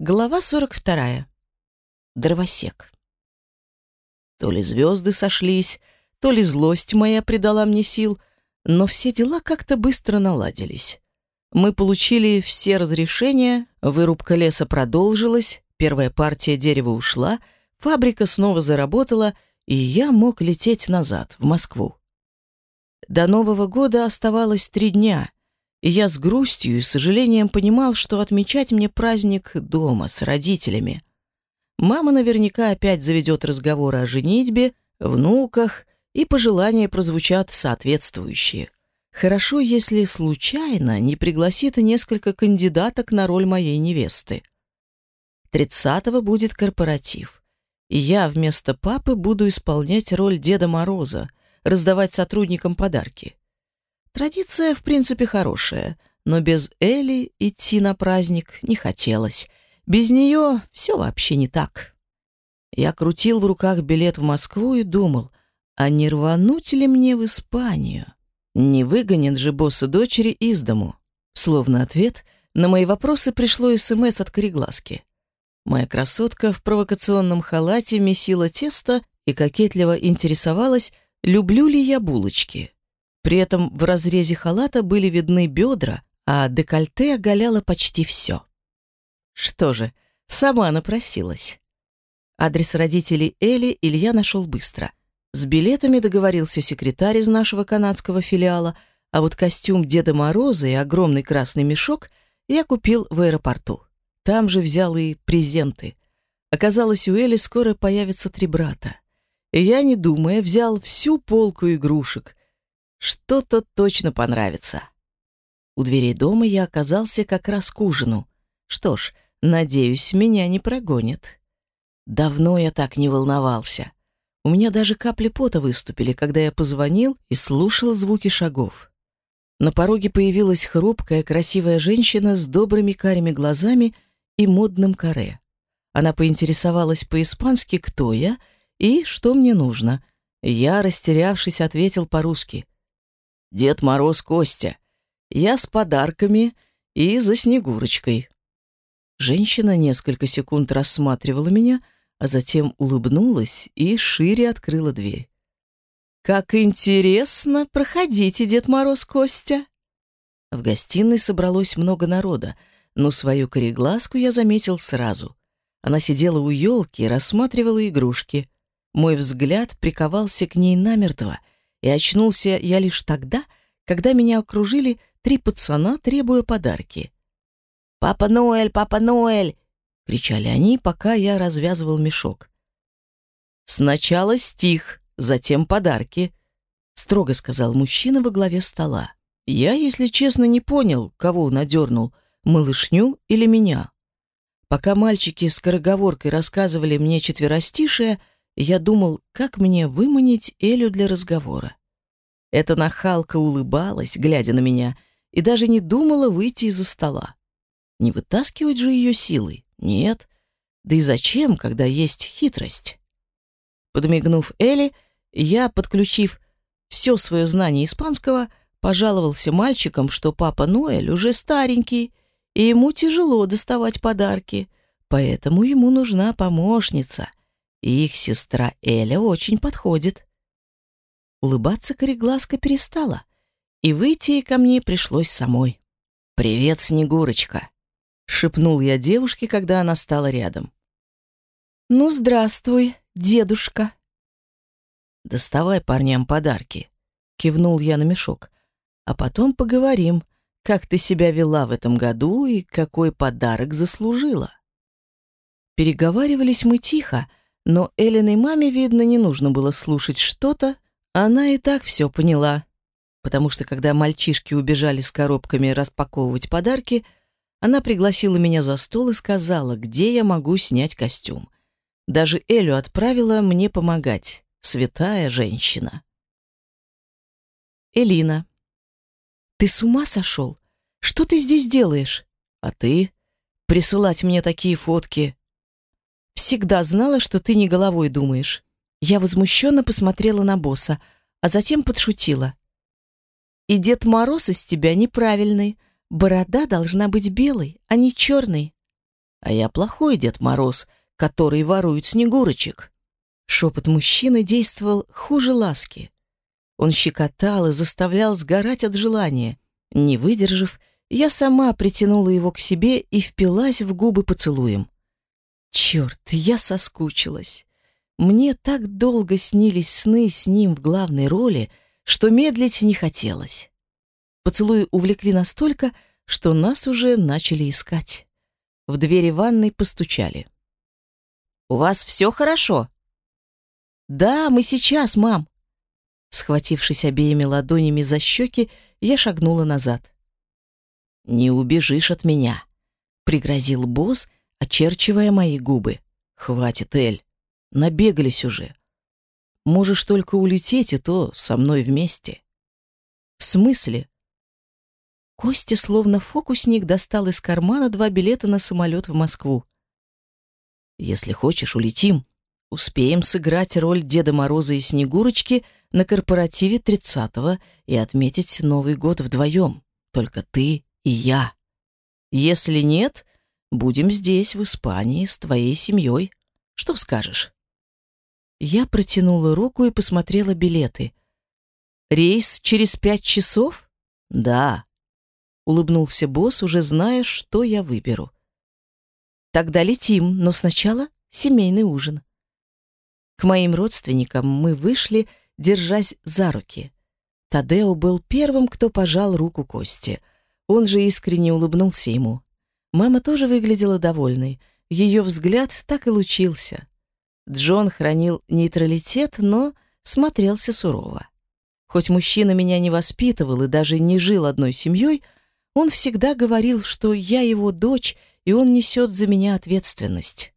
Глава 42. Дровосек. То ли звезды сошлись, то ли злость моя придала мне сил, но все дела как-то быстро наладились. Мы получили все разрешения, вырубка леса продолжилась, первая партия дерева ушла, фабрика снова заработала, и я мог лететь назад, в Москву. До Нового года оставалось три дня — и я с грустью и сожалением понимал, что отмечать мне праздник дома с родителями. Мама наверняка опять заведет разговоры о женитьбе, внуках, и пожелания прозвучат соответствующие. Хорошо, если случайно не пригласит несколько кандидаток на роль моей невесты. Тридцатого будет корпоратив, и я вместо папы буду исполнять роль Деда Мороза, раздавать сотрудникам подарки. Традиция, в принципе, хорошая, но без Эли идти на праздник не хотелось. Без нее все вообще не так. Я крутил в руках билет в Москву и думал, а не рвануть ли мне в Испанию? Не выгонят же босса дочери из дому. Словно ответ на мои вопросы пришло СМС от Корегласки. Моя красотка в провокационном халате месила тесто и кокетливо интересовалась, люблю ли я булочки. При этом в разрезе халата были видны бедра, а декольте оголяло почти все. Что же, сама напросилась. Адрес родителей Эли Илья нашел быстро. С билетами договорился секретарь из нашего канадского филиала, а вот костюм Деда Мороза и огромный красный мешок я купил в аэропорту. Там же взял и презенты. Оказалось, у Эли скоро появятся три брата. И я, не думая, взял всю полку игрушек, что-то точно понравится. У дверей дома я оказался как раз к ужину. Что ж, надеюсь, меня не прогонят. Давно я так не волновался. У меня даже капли пота выступили, когда я позвонил и слушал звуки шагов. На пороге появилась хрупкая, красивая женщина с добрыми карими глазами и модным каре. Она поинтересовалась по-испански, кто я и что мне нужно. Я, растерявшись, ответил по-русски — Дед Мороз Костя. Я с подарками и за Снегурочкой». Женщина несколько секунд рассматривала меня, а затем улыбнулась и шире открыла дверь. «Как интересно! Проходите, Дед Мороз Костя!» В гостиной собралось много народа, но свою кореглазку я заметил сразу. Она сидела у елки и рассматривала игрушки. Мой взгляд приковался к ней намертво — и очнулся я лишь тогда, когда меня окружили три пацана, требуя подарки. «Папа Ноэль! Папа Ноэль!» — кричали они, пока я развязывал мешок. «Сначала стих, затем подарки», — строго сказал мужчина во главе стола. Я, если честно, не понял, кого он одернул, малышню или меня. Пока мальчики с скороговоркой рассказывали мне четверостишее, я думал, как мне выманить Элю для разговора. Эта нахалка улыбалась, глядя на меня, и даже не думала выйти из-за стола. Не вытаскивать же ее силой, нет. Да и зачем, когда есть хитрость? Подмигнув Элли, я, подключив все свое знание испанского, пожаловался мальчикам, что папа Ноэль уже старенький, и ему тяжело доставать подарки, поэтому ему нужна помощница — и их сестра Эля очень подходит. Улыбаться кореглазка перестала, и выйти ко мне пришлось самой. «Привет, Снегурочка!» — шепнул я девушке, когда она стала рядом. «Ну, здравствуй, дедушка!» «Доставай парням подарки», — кивнул я на мешок. «А потом поговорим, как ты себя вела в этом году и какой подарок заслужила». Переговаривались мы тихо, но Элиной маме, видно, не нужно было слушать что-то, она и так все поняла. Потому что, когда мальчишки убежали с коробками распаковывать подарки, она пригласила меня за стол и сказала, где я могу снять костюм. Даже Элю отправила мне помогать. Святая женщина. Элина. «Ты с ума сошел? Что ты здесь делаешь?» «А ты? Присылать мне такие фотки. Всегда знала, что ты не головой думаешь. Я возмущенно посмотрела на босса, а затем подшутила. И Дед Мороз из тебя неправильный. Борода должна быть белой, а не черной. А я плохой Дед Мороз, который ворует снегурочек. Шепот мужчины действовал хуже ласки. Он щекотал и заставлял сгорать от желания. Не выдержав, я сама притянула его к себе и впилась в губы поцелуем. Черт, я соскучилась. Мне так долго снились сны с ним в главной роли, что медлить не хотелось. Поцелуи увлекли настолько, что нас уже начали искать. В двери ванной постучали. «У вас все хорошо?» «Да, мы сейчас, мам!» Схватившись обеими ладонями за щеки, я шагнула назад. «Не убежишь от меня», — пригрозил босс, очерчивая мои губы. «Хватит, Эль, набегались уже. Можешь только улететь, и то со мной вместе». «В смысле?» Костя, словно фокусник, достал из кармана два билета на самолет в Москву. «Если хочешь, улетим. Успеем сыграть роль Деда Мороза и Снегурочки на корпоративе 30-го и отметить Новый год вдвоем. Только ты и я. Если нет, будем здесь, в Испании, с твоей семьей. Что скажешь?» Я протянула руку и посмотрела билеты. «Рейс через пять часов?» «Да», улыбнулся босс, уже зная, что я выберу. Тогда летим, но сначала семейный ужин. К моим родственникам мы вышли, держась за руки. Тадео был первым, кто пожал руку Кости. Он же искренне улыбнулся ему. Мама тоже выглядела довольной. Ее взгляд так и лучился. Джон хранил нейтралитет, но смотрелся сурово. Хоть мужчина меня не воспитывал и даже не жил одной семьей, он всегда говорил, что я его дочь, и он несет за меня ответственность.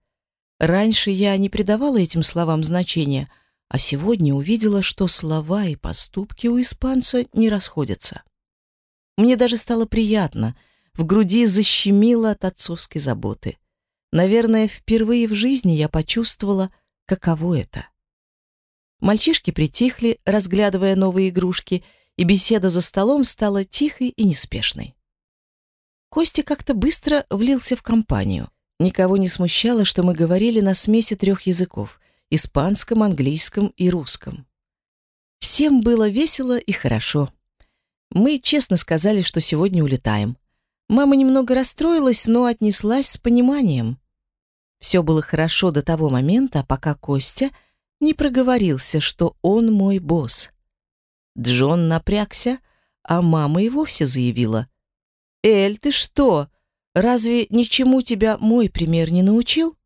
Раньше я не придавала этим словам значения, а сегодня увидела, что слова и поступки у испанца не расходятся. Мне даже стало приятно, в груди защемило от отцовской заботы. Наверное, впервые в жизни я почувствовала, каково это. Мальчишки притихли, разглядывая новые игрушки, и беседа за столом стала тихой и неспешной. Костя как-то быстро влился в компанию. Никого не смущало, что мы говорили на смеси трех языков — испанском, английском и русском. Всем было весело и хорошо. Мы честно сказали, что сегодня улетаем. Мама немного расстроилась, но отнеслась с пониманием. Все было хорошо до того момента, пока Костя не проговорился, что он мой босс. Джон напрягся, а мама и вовсе заявила, «Эль, ты что? Разве ничему тебя мой пример не научил?»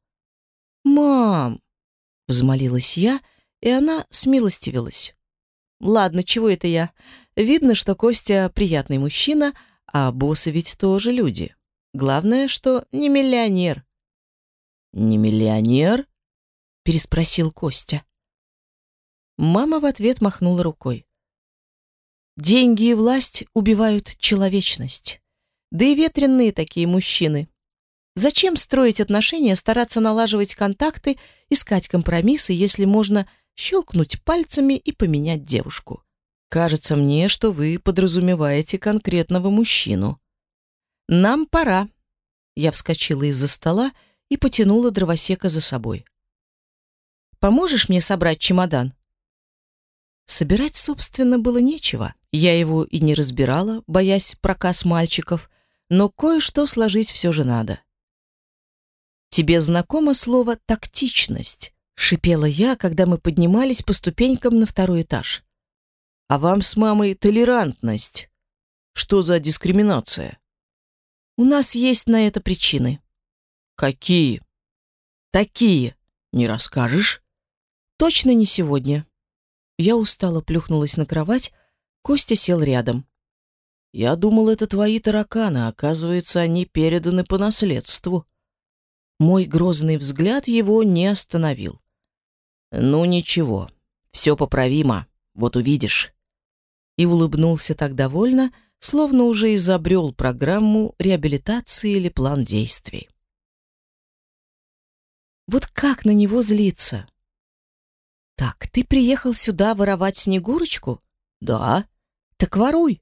«Мам!» — взмолилась я, и она смилостивилась. «Ладно, чего это я? Видно, что Костя приятный мужчина, а боссы ведь тоже люди. Главное, что не миллионер». «Не миллионер?» — переспросил Костя. Мама в ответ махнула рукой. «Деньги и власть убивают человечность». Да и ветреные такие мужчины. Зачем строить отношения, стараться налаживать контакты, искать компромиссы, если можно щелкнуть пальцами и поменять девушку? Кажется мне, что вы подразумеваете конкретного мужчину. Нам пора. Я вскочила из-за стола и потянула дровосека за собой. Поможешь мне собрать чемодан? Собирать, собственно, было нечего. Я его и не разбирала, боясь проказ мальчиков, но кое-что сложить все же надо. «Тебе знакомо слово «тактичность»?» — шипела я, когда мы поднимались по ступенькам на второй этаж. «А вам с мамой толерантность. Что за дискриминация?» «У нас есть на это причины». «Какие?» «Такие. Не расскажешь?» «Точно не сегодня». Я устало плюхнулась на кровать, Костя сел рядом. Я думал, это твои тараканы, оказывается, они переданы по наследству. Мой грозный взгляд его не остановил. Ну ничего, все поправимо, вот увидишь. И улыбнулся так довольно, словно уже изобрел программу реабилитации или план действий. Вот как на него злиться? Так, ты приехал сюда воровать Снегурочку? Да. Так воруй.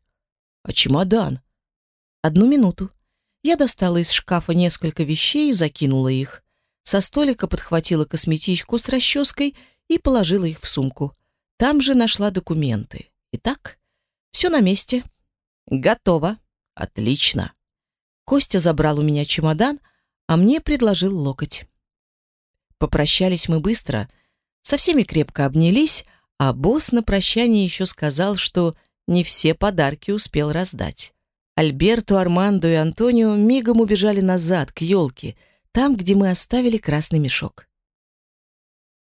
А чемодан? Одну минуту. Я достала из шкафа несколько вещей и закинула их. Со столика подхватила косметичку с расческой и положила их в сумку. Там же нашла документы. Итак, все на месте. Готово. Отлично. Костя забрал у меня чемодан, а мне предложил локоть. Попрощались мы быстро, со всеми крепко обнялись, а босс на прощание еще сказал, что не все подарки успел раздать. Альберту, Армандо и Антонио мигом убежали назад, к елке, там, где мы оставили красный мешок.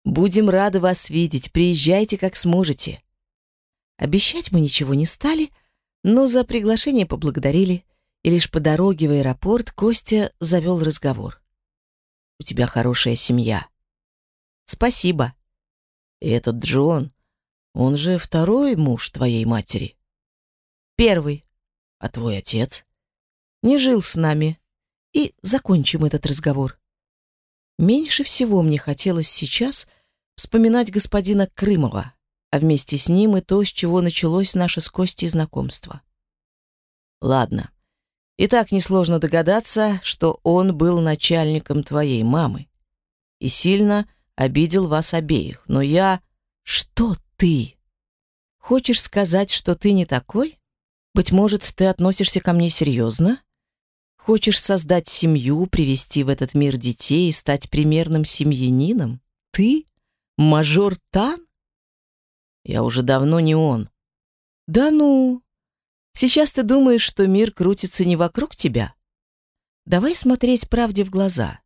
«Будем рады вас видеть, приезжайте, как сможете». Обещать мы ничего не стали, но за приглашение поблагодарили, и лишь по дороге в аэропорт Костя завел разговор. «У тебя хорошая семья». «Спасибо». «И этот Джон, он же второй муж твоей матери?» «Первый». «А твой отец?» «Не жил с нами. И закончим этот разговор». Меньше всего мне хотелось сейчас вспоминать господина Крымова, а вместе с ним и то, с чего началось наше с Костей знакомство. Ладно. И так несложно догадаться, что он был начальником твоей мамы и сильно обидел вас обеих. Но я... Что ты? Хочешь сказать, что ты не такой? Быть может, ты относишься ко мне серьезно? Хочешь создать семью, привести в этот мир детей и стать примерным семьянином? Ты? Мажор Тан? Я уже давно не он. Да ну! Сейчас ты думаешь, что мир крутится не вокруг тебя? Давай смотреть правде в глаза.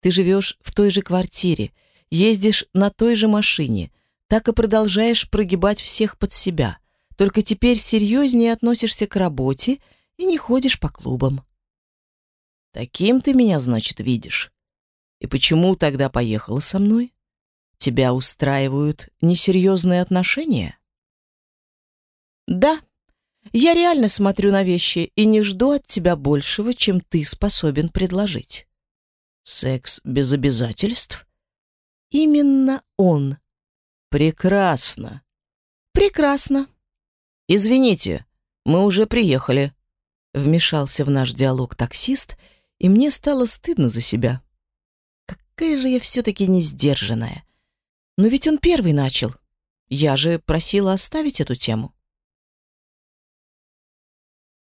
Ты живешь в той же квартире, ездишь на той же машине, так и продолжаешь прогибать всех под себя. Только теперь серьезнее относишься к работе и не ходишь по клубам. Таким ты меня, значит, видишь. И почему тогда поехала со мной? Тебя устраивают несерьезные отношения? Да, я реально смотрю на вещи и не жду от тебя большего, чем ты способен предложить. Секс без обязательств? Именно он. Прекрасно. Прекрасно. Извините, мы уже приехали. Вмешался в наш диалог таксист, и мне стало стыдно за себя. Какая же я все-таки несдержанная. Но ведь он первый начал. Я же просила оставить эту тему.